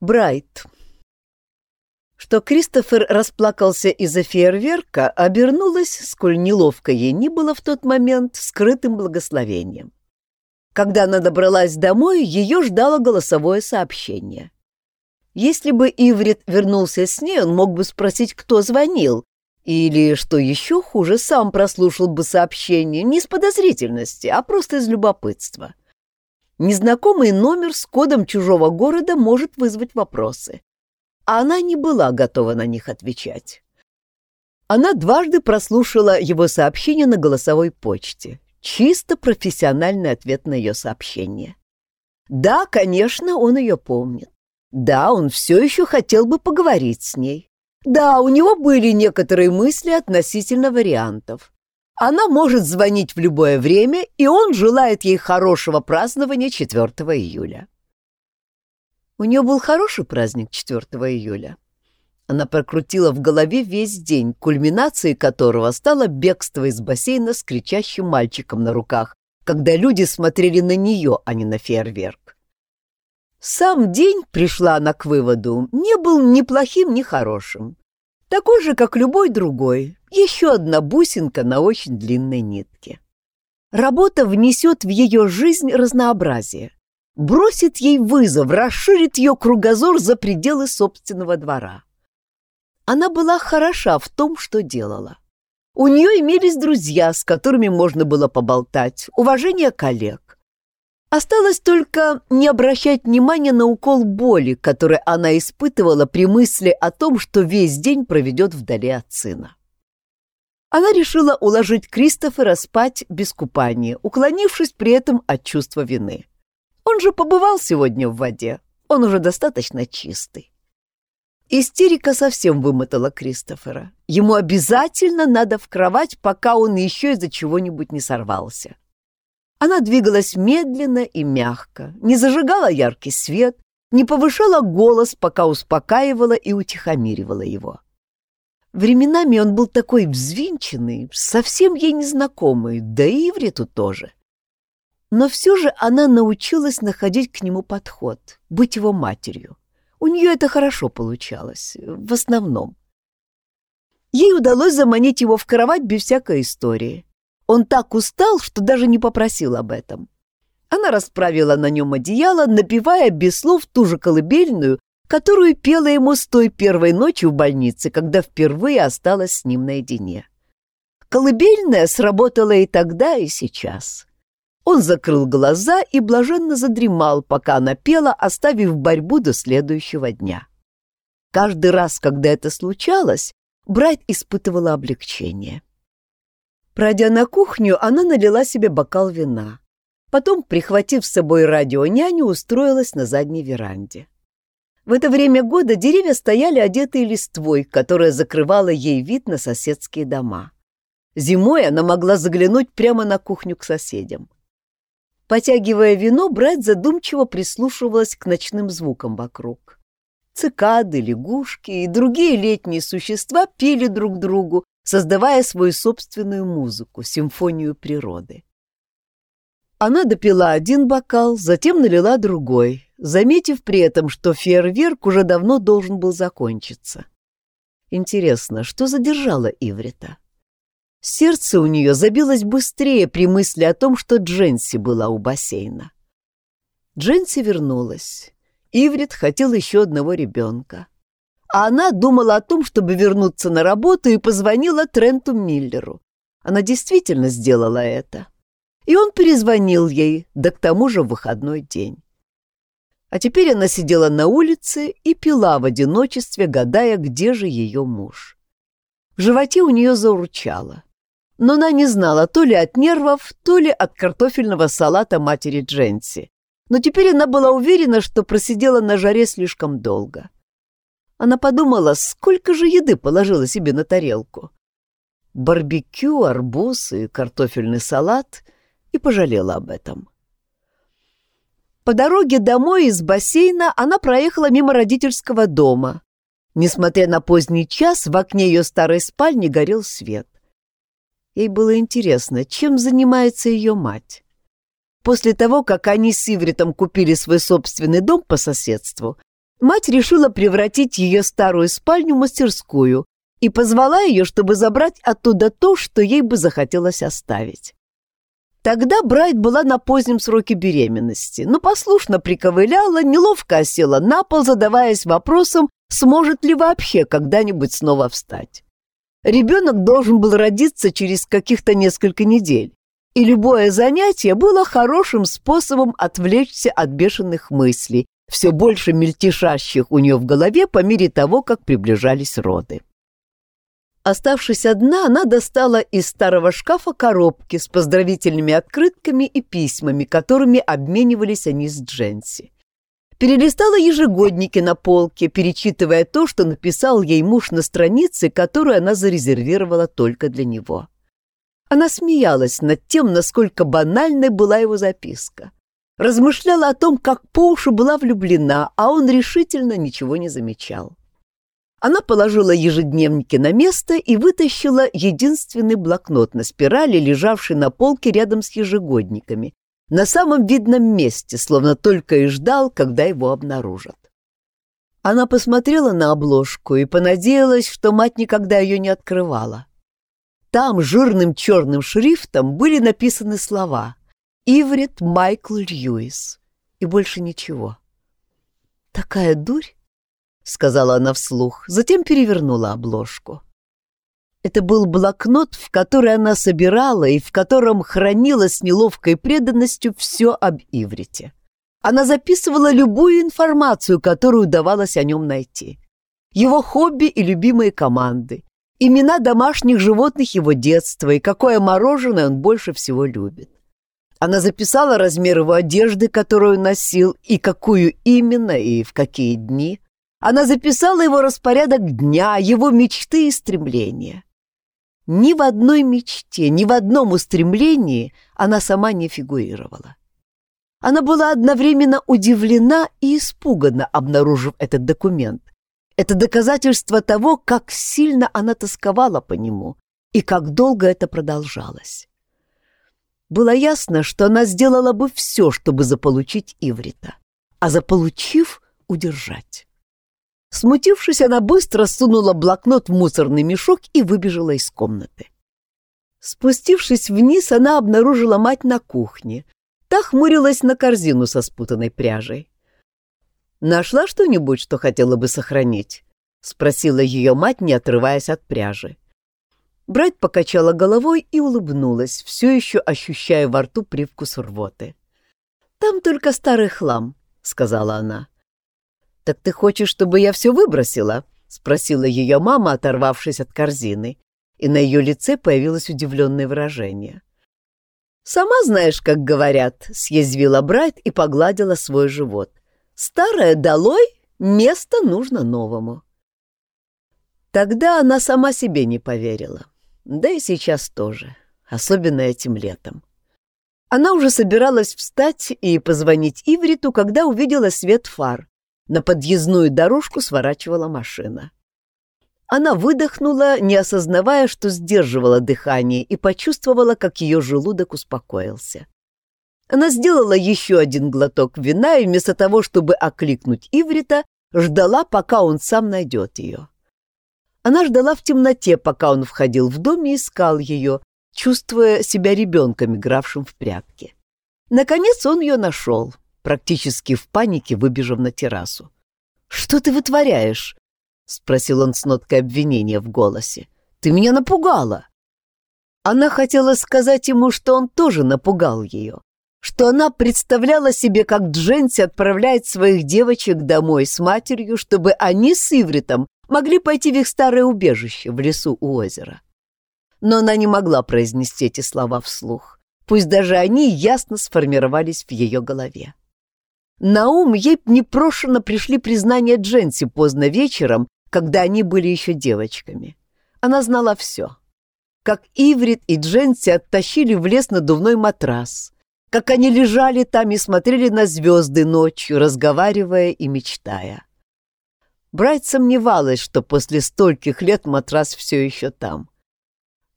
Брайт. Что Кристофер расплакался из-за фейерверка, обернулось, сколь неловко ей ни было в тот момент, скрытым благословением. Когда она добралась домой, ее ждало голосовое сообщение. Если бы Иврит вернулся с ней, он мог бы спросить, кто звонил, или, что еще хуже, сам прослушал бы сообщение не из подозрительности, а просто из любопытства. Незнакомый номер с кодом чужого города может вызвать вопросы. А она не была готова на них отвечать. Она дважды прослушала его сообщение на голосовой почте. Чисто профессиональный ответ на ее сообщение. Да, конечно, он ее помнит. Да, он все еще хотел бы поговорить с ней. Да, у него были некоторые мысли относительно вариантов. Она может звонить в любое время, и он желает ей хорошего празднования 4 июля. У нее был хороший праздник 4 июля. Она прокрутила в голове весь день, кульминацией которого стало бегство из бассейна с кричащим мальчиком на руках, когда люди смотрели на нее, а не на фейерверк. Сам день, пришла она к выводу, не был ни плохим, ни хорошим. Такой же, как любой другой, еще одна бусинка на очень длинной нитке. Работа внесет в ее жизнь разнообразие, бросит ей вызов, расширит ее кругозор за пределы собственного двора. Она была хороша в том, что делала. У нее имелись друзья, с которыми можно было поболтать, уважение коллег. Осталось только не обращать внимания на укол боли, который она испытывала при мысли о том, что весь день проведет вдали от сына. Она решила уложить Кристофера спать без купания, уклонившись при этом от чувства вины. Он же побывал сегодня в воде, он уже достаточно чистый. Истерика совсем вымотала Кристофера. Ему обязательно надо в кровать, пока он еще из-за чего-нибудь не сорвался. Она двигалась медленно и мягко, не зажигала яркий свет, не повышала голос, пока успокаивала и утихомиривала его. Временами он был такой взвинченный, совсем ей незнакомый, да и Ивриту тоже. Но все же она научилась находить к нему подход, быть его матерью. У нее это хорошо получалось, в основном. Ей удалось заманить его в кровать без всякой истории. Он так устал, что даже не попросил об этом. Она расправила на нем одеяло, напевая без слов ту же колыбельную, которую пела ему с той первой ночи в больнице, когда впервые осталась с ним наедине. Колыбельная сработала и тогда, и сейчас. Он закрыл глаза и блаженно задремал, пока она пела, оставив борьбу до следующего дня. Каждый раз, когда это случалось, Брайт испытывала облегчение. Пройдя на кухню, она налила себе бокал вина. Потом, прихватив с собой радионяню, устроилась на задней веранде. В это время года деревья стояли одетые листвой, которая закрывала ей вид на соседские дома. Зимой она могла заглянуть прямо на кухню к соседям. Потягивая вино, брат задумчиво прислушивалась к ночным звукам вокруг. Цикады, лягушки и другие летние существа пели друг другу, создавая свою собственную музыку, симфонию природы. Она допила один бокал, затем налила другой, заметив при этом, что фейерверк уже давно должен был закончиться. Интересно, что задержало Иврита? Сердце у нее забилось быстрее при мысли о том, что Дженси была у бассейна. Дженси вернулась. Иврит хотел еще одного ребенка а она думала о том, чтобы вернуться на работу и позвонила Тренту Миллеру. Она действительно сделала это. И он перезвонил ей, да к тому же в выходной день. А теперь она сидела на улице и пила в одиночестве, гадая, где же ее муж. В животе у нее заурчало. Но она не знала то ли от нервов, то ли от картофельного салата матери Дженси. Но теперь она была уверена, что просидела на жаре слишком долго. Она подумала, сколько же еды положила себе на тарелку. Барбекю, арбуз и картофельный салат, и пожалела об этом. По дороге домой из бассейна она проехала мимо родительского дома. Несмотря на поздний час, в окне ее старой спальни горел свет. Ей было интересно, чем занимается ее мать. После того, как они с Ивритом купили свой собственный дом по соседству, Мать решила превратить ее старую спальню в мастерскую и позвала ее, чтобы забрать оттуда то, что ей бы захотелось оставить. Тогда Брайт была на позднем сроке беременности, но послушно приковыляла, неловко осела на пол, задаваясь вопросом, сможет ли вообще когда-нибудь снова встать. Ребенок должен был родиться через каких-то несколько недель, и любое занятие было хорошим способом отвлечься от бешеных мыслей, все больше мельтешащих у нее в голове по мере того, как приближались роды. Оставшись одна, она достала из старого шкафа коробки с поздравительными открытками и письмами, которыми обменивались они с Дженси. Перелистала ежегодники на полке, перечитывая то, что написал ей муж на странице, которую она зарезервировала только для него. Она смеялась над тем, насколько банальной была его записка. Размышляла о том, как по уши была влюблена, а он решительно ничего не замечал. Она положила ежедневники на место и вытащила единственный блокнот на спирали, лежавший на полке рядом с ежегодниками, на самом видном месте, словно только и ждал, когда его обнаружат. Она посмотрела на обложку и понадеялась, что мать никогда ее не открывала. Там жирным черным шрифтом были написаны слова «Иврит Майкл Льюис» и больше ничего. Такая дурь! — сказала она вслух, затем перевернула обложку. Это был блокнот, в который она собирала и в котором хранила с неловкой преданностью все об Иврите. Она записывала любую информацию, которую удавалось о нем найти. Его хобби и любимые команды, имена домашних животных его детства и какое мороженое он больше всего любит. Она записала размер его одежды, которую носил, и какую именно, и в какие дни. Она записала его распорядок дня, его мечты и стремления. Ни в одной мечте, ни в одном устремлении она сама не фигурировала. Она была одновременно удивлена и испугана, обнаружив этот документ. Это доказательство того, как сильно она тосковала по нему и как долго это продолжалось. Было ясно, что она сделала бы все, чтобы заполучить Иврита, а заполучив — удержать. Смутившись, она быстро сунула блокнот в мусорный мешок и выбежала из комнаты. Спустившись вниз, она обнаружила мать на кухне. Та хмурилась на корзину со спутанной пряжей. «Нашла что-нибудь, что хотела бы сохранить?» — спросила ее мать, не отрываясь от пряжи. Брайт покачала головой и улыбнулась, все еще ощущая во рту привкус рвоты. «Там только старый хлам», — сказала она. «Так ты хочешь, чтобы я все выбросила?» — спросила ее мама, оторвавшись от корзины, и на ее лице появилось удивленное выражение. «Сама знаешь, как говорят», — съязвила Брайт и погладила свой живот. «Старое долой, место нужно новому». Тогда она сама себе не поверила. Да и сейчас тоже, особенно этим летом. Она уже собиралась встать и позвонить Ивриту, когда увидела свет фар, на подъездную дорожку сворачивала машина. Она выдохнула, не осознавая, что сдерживала дыхание, и почувствовала, как ее желудок успокоился. Она сделала еще один глоток вина и вместо того, чтобы окликнуть Иврита, ждала, пока он сам найдет ее. Она ждала в темноте, пока он входил в дом и искал ее, чувствуя себя ребенком, игравшим в прятки. Наконец он ее нашел, практически в панике выбежав на террасу. «Что ты вытворяешь?» — спросил он с ноткой обвинения в голосе. «Ты меня напугала!» Она хотела сказать ему, что он тоже напугал ее, что она представляла себе, как Дженси отправляет своих девочек домой с матерью, чтобы они с Ивритом могли пойти в их старое убежище в лесу у озера. Но она не могла произнести эти слова вслух, пусть даже они ясно сформировались в ее голове. На ум ей непрошено пришли признания Дженси поздно вечером, когда они были еще девочками. Она знала все. Как Иврит и Дженси оттащили в лес надувной матрас, как они лежали там и смотрели на звезды ночью, разговаривая и мечтая. Брайт сомневалась, что после стольких лет матрас все еще там.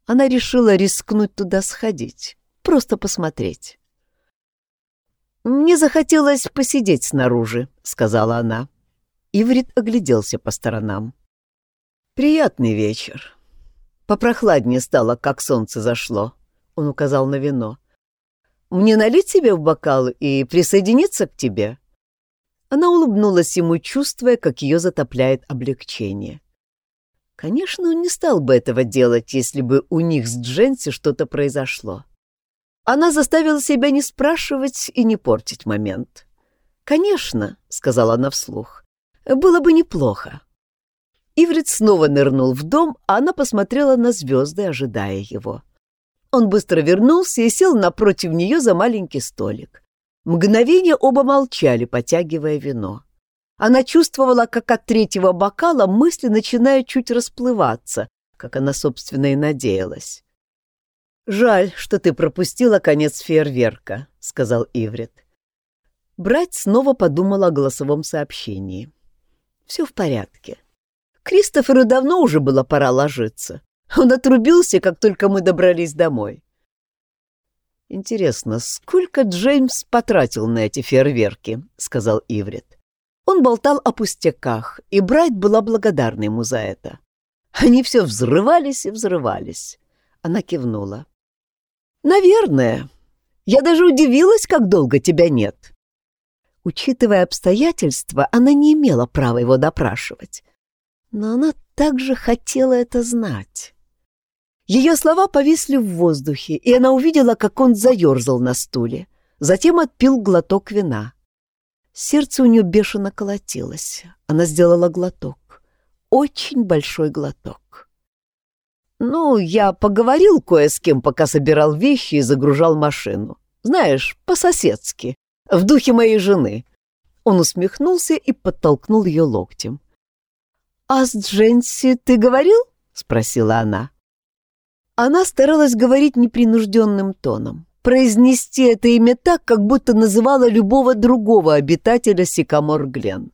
Она решила рискнуть туда сходить, просто посмотреть. «Мне захотелось посидеть снаружи», — сказала она. Иврит огляделся по сторонам. «Приятный вечер. Попрохладнее стало, как солнце зашло», — он указал на вино. «Мне налить себе в бокал и присоединиться к тебе?» Она улыбнулась ему, чувствуя, как ее затопляет облегчение. Конечно, он не стал бы этого делать, если бы у них с Дженси что-то произошло. Она заставила себя не спрашивать и не портить момент. «Конечно», — сказала она вслух, — «было бы неплохо». Иврит снова нырнул в дом, а она посмотрела на звезды, ожидая его. Он быстро вернулся и сел напротив нее за маленький столик. Мгновение оба молчали, потягивая вино. Она чувствовала, как от третьего бокала мысли начинают чуть расплываться, как она, собственно, и надеялась. «Жаль, что ты пропустила конец фейерверка», — сказал Иврит. Брать снова подумала о голосовом сообщении. «Все в порядке. Кристоферу давно уже было пора ложиться. Он отрубился, как только мы добрались домой». «Интересно, сколько Джеймс потратил на эти фейерверки?» — сказал Иврит. Он болтал о пустяках, и Брайт была благодарна ему за это. Они все взрывались и взрывались. Она кивнула. «Наверное. Я даже удивилась, как долго тебя нет». Учитывая обстоятельства, она не имела права его допрашивать. Но она также хотела это знать. Ее слова повисли в воздухе, и она увидела, как он заерзал на стуле. Затем отпил глоток вина. Сердце у нее бешено колотилось. Она сделала глоток. Очень большой глоток. «Ну, я поговорил кое с кем, пока собирал вещи и загружал машину. Знаешь, по-соседски, в духе моей жены». Он усмехнулся и подтолкнул ее локтем. «А с Дженси ты говорил?» — спросила она. Она старалась говорить непринужденным тоном произнести это имя так, как будто называла любого другого обитателя Сикамор-Глен.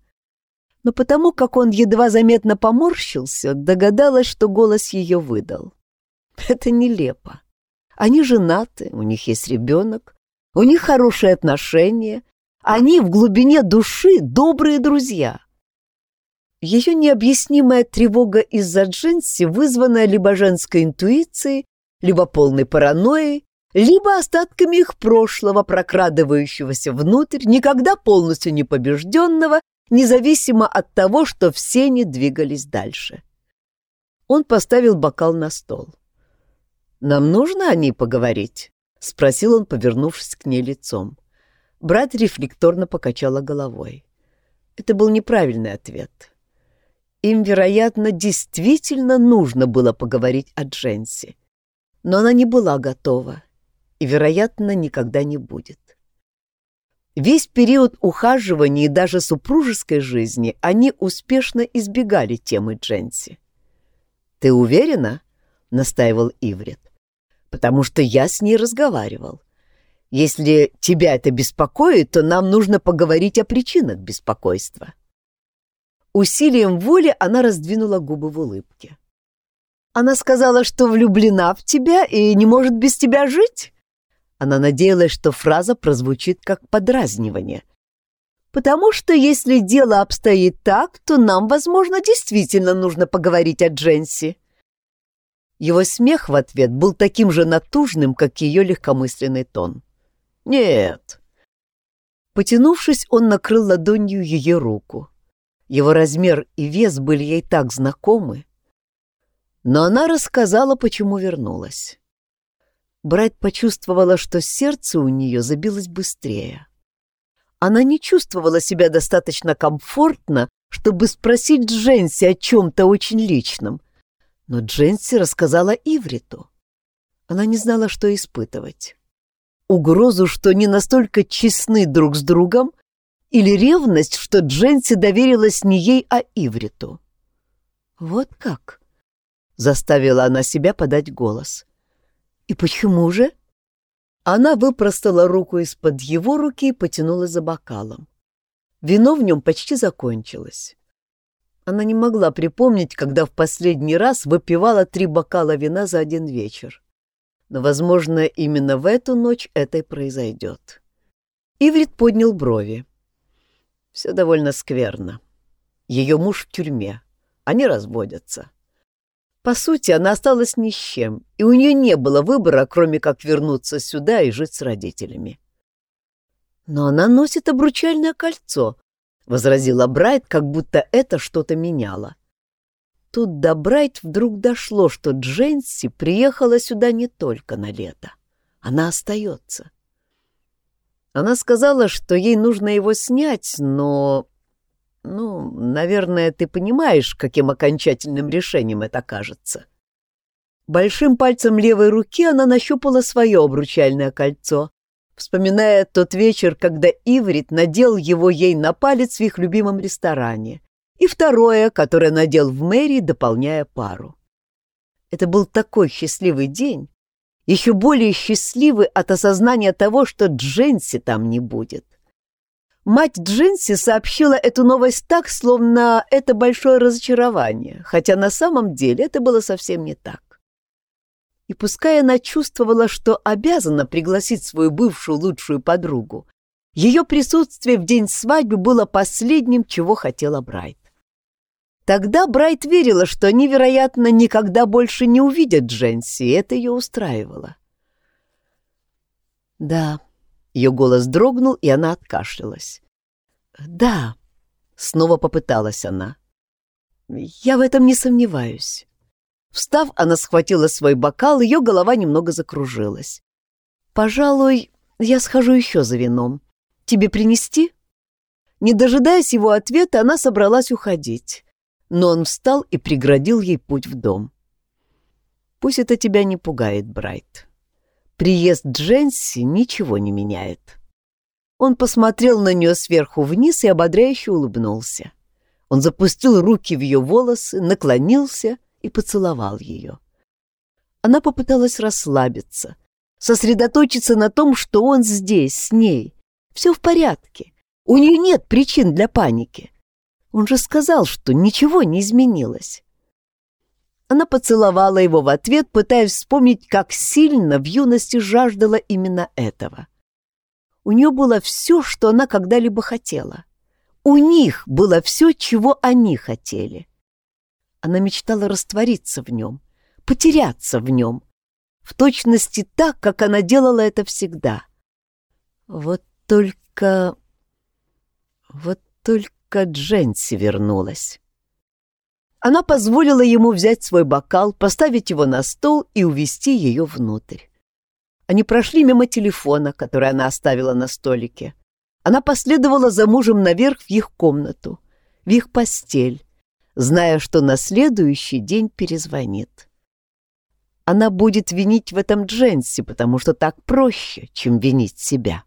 Но потому, как он едва заметно поморщился, догадалась, что голос ее выдал. Это нелепо. Они женаты, у них есть ребенок, у них хорошие отношения, они в глубине души добрые друзья. Ее необъяснимая тревога из-за Джинси, вызванная либо женской интуицией, либо полной паранойей, либо остатками их прошлого, прокрадывающегося внутрь, никогда полностью не побежденного, независимо от того, что все не двигались дальше. Он поставил бокал на стол. «Нам нужно о ней поговорить?» — спросил он, повернувшись к ней лицом. Брат рефлекторно покачала головой. Это был неправильный ответ. Им, вероятно, действительно нужно было поговорить о Дженси. Но она не была готова и, вероятно, никогда не будет. Весь период ухаживания и даже супружеской жизни они успешно избегали темы Дженси. «Ты уверена?» — настаивал Иврит. «Потому что я с ней разговаривал. Если тебя это беспокоит, то нам нужно поговорить о причинах беспокойства». Усилием воли она раздвинула губы в улыбке. «Она сказала, что влюблена в тебя и не может без тебя жить?» Она надеялась, что фраза прозвучит как подразнивание. «Потому что если дело обстоит так, то нам, возможно, действительно нужно поговорить о Дженси». Его смех в ответ был таким же натужным, как ее легкомысленный тон. «Нет». Потянувшись, он накрыл ладонью ее руку. Его размер и вес были ей так знакомы. Но она рассказала, почему вернулась. Брайт почувствовала, что сердце у нее забилось быстрее. Она не чувствовала себя достаточно комфортно, чтобы спросить Дженси о чем-то очень личном. Но Дженси рассказала Ивриту. Она не знала, что испытывать. Угрозу, что не настолько честны друг с другом, или ревность, что Дженси доверилась не ей, а Ивриту. «Вот как?» — заставила она себя подать голос. «И почему же?» Она выпростала руку из-под его руки и потянула за бокалом. Вино в нем почти закончилось. Она не могла припомнить, когда в последний раз выпивала три бокала вина за один вечер. Но, возможно, именно в эту ночь это и произойдет. Иврит поднял брови. Все довольно скверно. ее муж в тюрьме. Они разводятся. По сути, она осталась ни с чем, и у нее не было выбора, кроме как вернуться сюда и жить с родителями. «Но она носит обручальное кольцо», — возразила Брайт, как будто это что-то меняло. Тут до Брайт вдруг дошло, что Дженси приехала сюда не только на лето. Она остается. Она сказала, что ей нужно его снять, но... Ну, наверное, ты понимаешь, каким окончательным решением это кажется. Большим пальцем левой руки она нащупала свое обручальное кольцо, вспоминая тот вечер, когда Иврит надел его ей на палец в их любимом ресторане, и второе, которое надел в мэрии, дополняя пару. Это был такой счастливый день, еще более счастливый от осознания того, что Дженси там не будет. Мать Дженси сообщила эту новость так, словно это большое разочарование, хотя на самом деле это было совсем не так. И пускай она чувствовала, что обязана пригласить свою бывшую лучшую подругу, ее присутствие в день свадьбы было последним, чего хотела Брайт. Тогда Брайт верила, что они, вероятно, никогда больше не увидят Дженси, и это ее устраивало. «Да», — ее голос дрогнул, и она откашлялась. «Да», — снова попыталась она. «Я в этом не сомневаюсь». Встав, она схватила свой бокал, ее голова немного закружилась. «Пожалуй, я схожу еще за вином. Тебе принести?» Не дожидаясь его ответа, она собралась уходить но он встал и преградил ей путь в дом. «Пусть это тебя не пугает, Брайт. Приезд Дженси ничего не меняет». Он посмотрел на нее сверху вниз и ободряюще улыбнулся. Он запустил руки в ее волосы, наклонился и поцеловал ее. Она попыталась расслабиться, сосредоточиться на том, что он здесь, с ней. Все в порядке. У нее нет причин для паники. Он же сказал, что ничего не изменилось. Она поцеловала его в ответ, пытаясь вспомнить, как сильно в юности жаждала именно этого. У нее было все, что она когда-либо хотела. У них было все, чего они хотели. Она мечтала раствориться в нем, потеряться в нем, в точности так, как она делала это всегда. Вот только... Вот только Дженси вернулась. Она позволила ему взять свой бокал, поставить его на стол и увести ее внутрь. Они прошли мимо телефона, который она оставила на столике. Она последовала за мужем наверх в их комнату, в их постель, зная, что на следующий день перезвонит. Она будет винить в этом Дженси, потому что так проще, чем винить себя.